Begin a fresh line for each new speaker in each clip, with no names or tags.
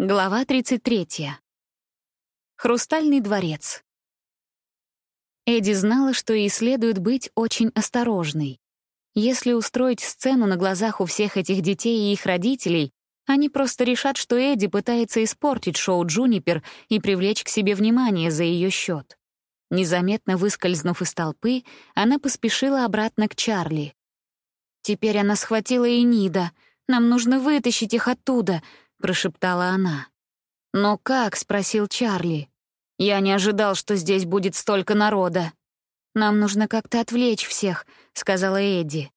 Глава 33. Хрустальный дворец. Эдди знала, что ей следует быть очень осторожной. Если устроить сцену на глазах у всех этих детей и их родителей, они просто решат, что Эдди пытается испортить шоу «Джунипер» и привлечь к себе внимание за ее счет. Незаметно выскользнув из толпы, она поспешила обратно к Чарли. «Теперь она схватила Энида. Нам нужно вытащить их оттуда», — прошептала она. «Но как?» — спросил Чарли. «Я не ожидал, что здесь будет столько народа». «Нам нужно как-то отвлечь всех», — сказала Эдди.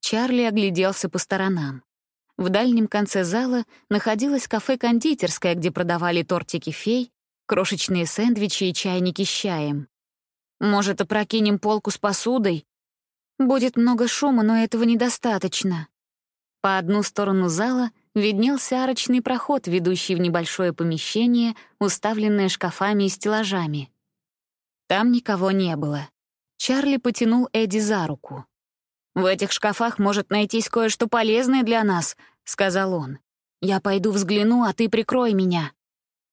Чарли огляделся по сторонам. В дальнем конце зала находилось кафе-кондитерское, где продавали тортики фей, крошечные сэндвичи и чайники с чаем. «Может, опрокинем полку с посудой?» «Будет много шума, но этого недостаточно». По одну сторону зала виднелся арочный проход, ведущий в небольшое помещение, уставленное шкафами и стеллажами. Там никого не было. Чарли потянул Эдди за руку. «В этих шкафах может найтись кое-что полезное для нас», — сказал он. «Я пойду взгляну, а ты прикрой меня».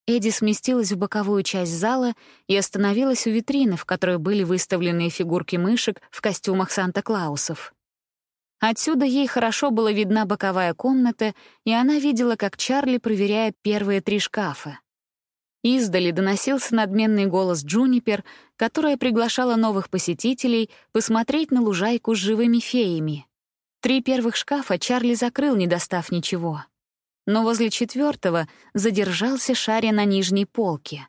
Эдди сместилась в боковую часть зала и остановилась у витрины, в которой были выставлены фигурки мышек в костюмах Санта-Клаусов. Отсюда ей хорошо была видна боковая комната, и она видела, как Чарли проверяет первые три шкафа. Издали доносился надменный голос Джунипер, которая приглашала новых посетителей посмотреть на лужайку с живыми феями. Три первых шкафа Чарли закрыл, не достав ничего. Но возле четвертого задержался шаря на нижней полке.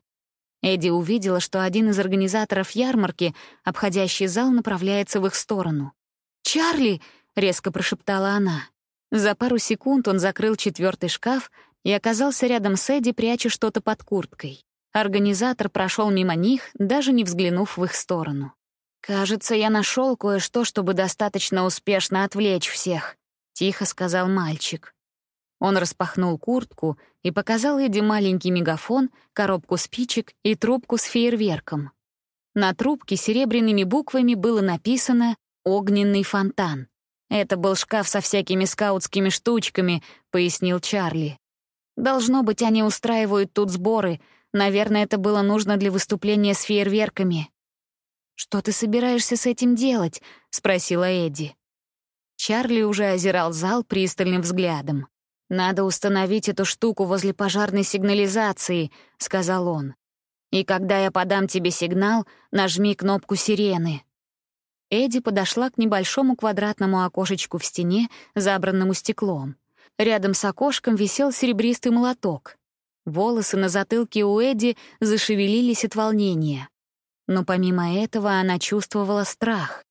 Эдди увидела, что один из организаторов ярмарки, обходящий зал, направляется в их сторону. «Чарли!» — резко прошептала она. За пару секунд он закрыл четвертый шкаф и оказался рядом с Эдди, пряча что-то под курткой. Организатор прошел мимо них, даже не взглянув в их сторону. «Кажется, я нашел кое-что, чтобы достаточно успешно отвлечь всех», — тихо сказал мальчик. Он распахнул куртку и показал Эдди маленький мегафон, коробку спичек и трубку с фейерверком. На трубке серебряными буквами было написано «Огненный фонтан». «Это был шкаф со всякими скаутскими штучками», — пояснил Чарли. «Должно быть, они устраивают тут сборы. Наверное, это было нужно для выступления с фейерверками». «Что ты собираешься с этим делать?» — спросила Эдди. Чарли уже озирал зал пристальным взглядом. «Надо установить эту штуку возле пожарной сигнализации», — сказал он. «И когда я подам тебе сигнал, нажми кнопку сирены». Эдди подошла к небольшому квадратному окошечку в стене, забранному стеклом. Рядом с окошком висел серебристый молоток. Волосы на затылке у Эдди зашевелились от волнения. Но помимо этого она чувствовала страх.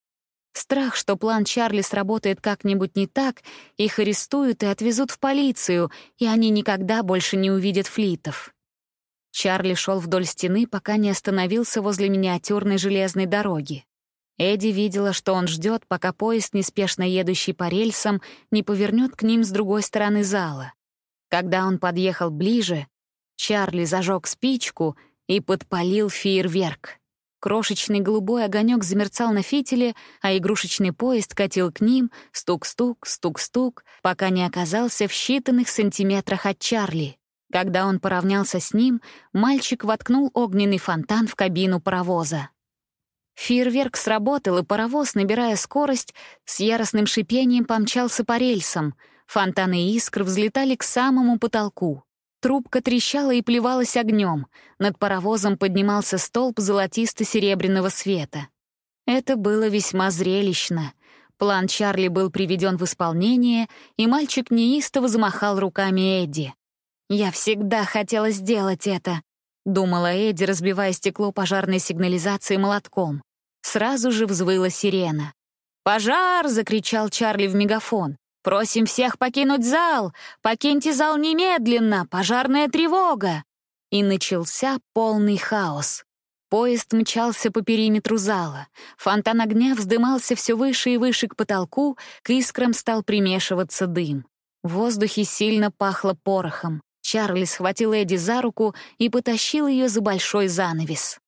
Страх, что план Чарли сработает как-нибудь не так, их арестуют и отвезут в полицию, и они никогда больше не увидят флитов. Чарли шел вдоль стены, пока не остановился возле миниатюрной железной дороги. Эдди видела, что он ждет, пока поезд, неспешно едущий по рельсам, не повернет к ним с другой стороны зала. Когда он подъехал ближе, Чарли зажег спичку и подпалил фейерверк. Крошечный голубой огонек замерцал на фитиле, а игрушечный поезд катил к ним, стук-стук, стук-стук, пока не оказался в считанных сантиметрах от Чарли. Когда он поравнялся с ним, мальчик воткнул огненный фонтан в кабину паровоза. Фейерверк сработал, и паровоз, набирая скорость, с яростным шипением помчался по рельсам. Фонтаны искр взлетали к самому потолку. Трубка трещала и плевалась огнем. Над паровозом поднимался столб золотисто-серебряного света. Это было весьма зрелищно. План Чарли был приведен в исполнение, и мальчик неистово замахал руками Эдди. «Я всегда хотела сделать это», — думала Эдди, разбивая стекло пожарной сигнализации молотком. Сразу же взвыла сирена. «Пожар!» — закричал Чарли в мегафон. «Просим всех покинуть зал! Покиньте зал немедленно! Пожарная тревога!» И начался полный хаос. Поезд мчался по периметру зала. Фонтан огня вздымался все выше и выше к потолку, к искрам стал примешиваться дым. В воздухе сильно пахло порохом. Чарли схватил Эдди за руку и потащил ее за большой занавес.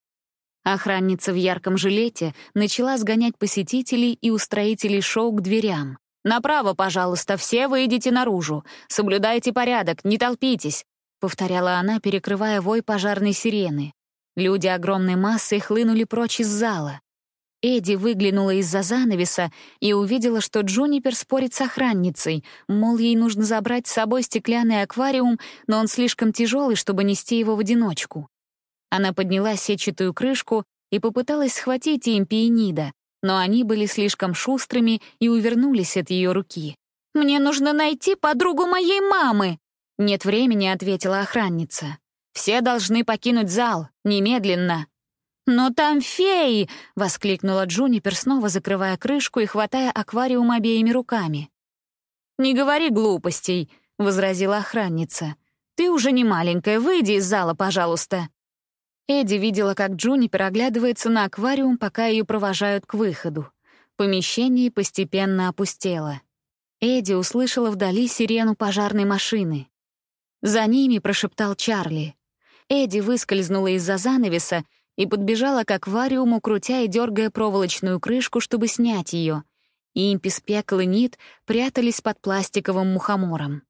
Охранница в ярком жилете начала сгонять посетителей и устроителей шоу к дверям. «Направо, пожалуйста, все выйдите наружу. Соблюдайте порядок, не толпитесь. — повторяла она, перекрывая вой пожарной сирены. Люди огромной массой хлынули прочь из зала. Эдди выглянула из-за занавеса и увидела, что Джунипер спорит с охранницей, мол, ей нужно забрать с собой стеклянный аквариум, но он слишком тяжелый, чтобы нести его в одиночку. Она подняла сетчатую крышку и попыталась схватить импи и Нида, но они были слишком шустрыми и увернулись от ее руки. «Мне нужно найти подругу моей мамы!» «Нет времени», — ответила охранница. «Все должны покинуть зал, немедленно». «Но там феи!» — воскликнула Джунипер, снова закрывая крышку и хватая аквариум обеими руками. «Не говори глупостей», — возразила охранница. «Ты уже не маленькая, выйди из зала, пожалуйста». Эдди видела, как Джунипер оглядывается на аквариум, пока ее провожают к выходу. Помещение постепенно опустело. Эдди услышала вдали сирену пожарной машины. За ними прошептал Чарли. Эдди выскользнула из-за занавеса и подбежала к аквариуму, крутя и дергая проволочную крышку, чтобы снять ее. Импи, Спекл и Нит прятались под пластиковым мухомором.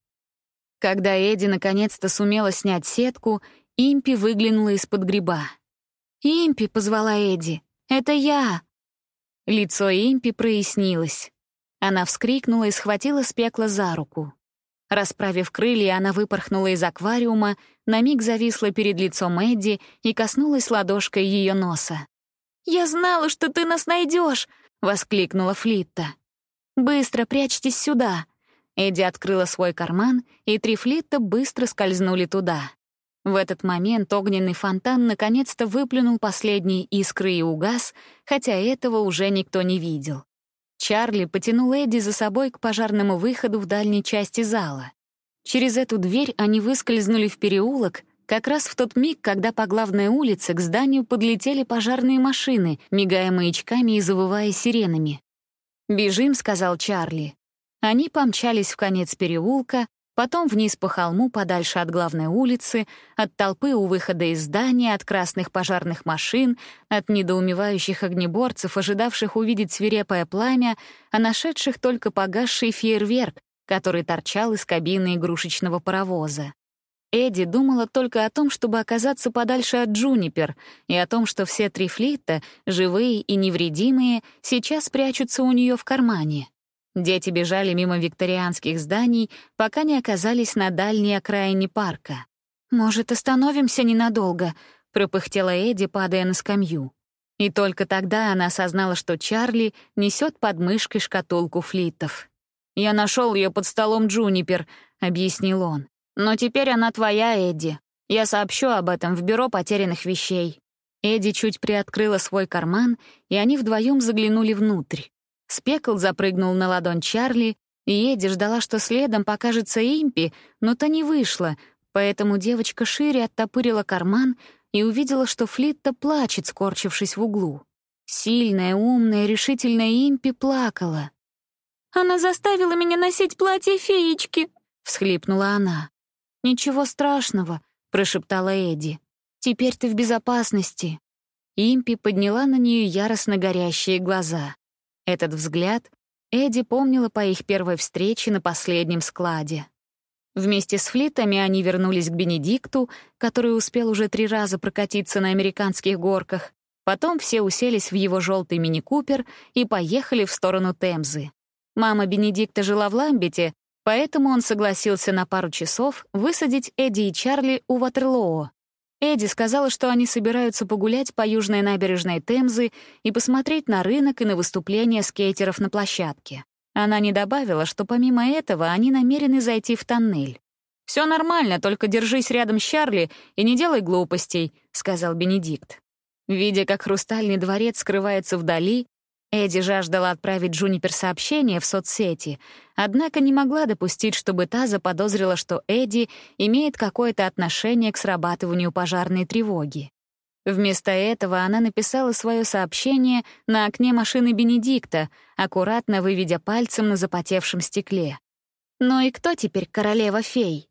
Когда Эдди наконец-то сумела снять сетку, Импи выглянула из-под гриба. «Импи!» — позвала Эдди. «Это я!» Лицо Импи прояснилось. Она вскрикнула и схватила Спекла за руку. Расправив крылья, она выпорхнула из аквариума, на миг зависла перед лицом Эдди и коснулась ладошкой ее носа. «Я знала, что ты нас найдешь!» — воскликнула Флитта. «Быстро прячьтесь сюда!» Эдди открыла свой карман, и три Флитта быстро скользнули туда. В этот момент огненный фонтан наконец-то выплюнул последние искры и угас, хотя этого уже никто не видел. Чарли потянул Эдди за собой к пожарному выходу в дальней части зала. Через эту дверь они выскользнули в переулок, как раз в тот миг, когда по главной улице к зданию подлетели пожарные машины, мигая маячками и завывая сиренами. «Бежим», — сказал Чарли. Они помчались в конец переулка, потом вниз по холму подальше от главной улицы, от толпы у выхода из здания, от красных пожарных машин, от недоумевающих огнеборцев, ожидавших увидеть свирепое пламя, а нашедших только погасший фейерверк, который торчал из кабины игрушечного паровоза. Эдди думала только о том, чтобы оказаться подальше от Джунипер, и о том, что все три флита, живые и невредимые, сейчас прячутся у нее в кармане. Дети бежали мимо викторианских зданий, пока не оказались на дальней окраине парка. «Может, остановимся ненадолго?» — пропыхтела Эдди, падая на скамью. И только тогда она осознала, что Чарли несет под мышкой шкатулку флитов. «Я нашел ее под столом Джунипер», — объяснил он. «Но теперь она твоя, Эдди. Я сообщу об этом в бюро потерянных вещей». Эдди чуть приоткрыла свой карман, и они вдвоем заглянули внутрь. Спекл запрыгнул на ладонь Чарли, и Эдди ждала, что следом покажется Импи, но то не вышло, поэтому девочка шире оттопырила карман и увидела, что Флитта плачет, скорчившись в углу. Сильная, умная, решительная Импи плакала. «Она заставила меня носить платье феечки», — всхлипнула она. «Ничего страшного», — прошептала Эдди. «Теперь ты в безопасности». Импи подняла на нее яростно горящие глаза. Этот взгляд Эдди помнила по их первой встрече на последнем складе. Вместе с флитами они вернулись к Бенедикту, который успел уже три раза прокатиться на американских горках. Потом все уселись в его желтый мини-купер и поехали в сторону Темзы. Мама Бенедикта жила в Ламбете, поэтому он согласился на пару часов высадить Эдди и Чарли у Ватерлоо, Эдди сказала, что они собираются погулять по южной набережной Темзы и посмотреть на рынок и на выступления скейтеров на площадке. Она не добавила, что помимо этого они намерены зайти в тоннель. «Все нормально, только держись рядом с Чарли и не делай глупостей», — сказал Бенедикт. Видя, как хрустальный дворец скрывается вдали, Эдди жаждала отправить Джунипер сообщение в соцсети, однако не могла допустить, чтобы та заподозрила, что Эдди имеет какое-то отношение к срабатыванию пожарной тревоги. Вместо этого она написала свое сообщение на окне машины Бенедикта, аккуратно выведя пальцем на запотевшем стекле. «Ну и кто теперь королева-фей?»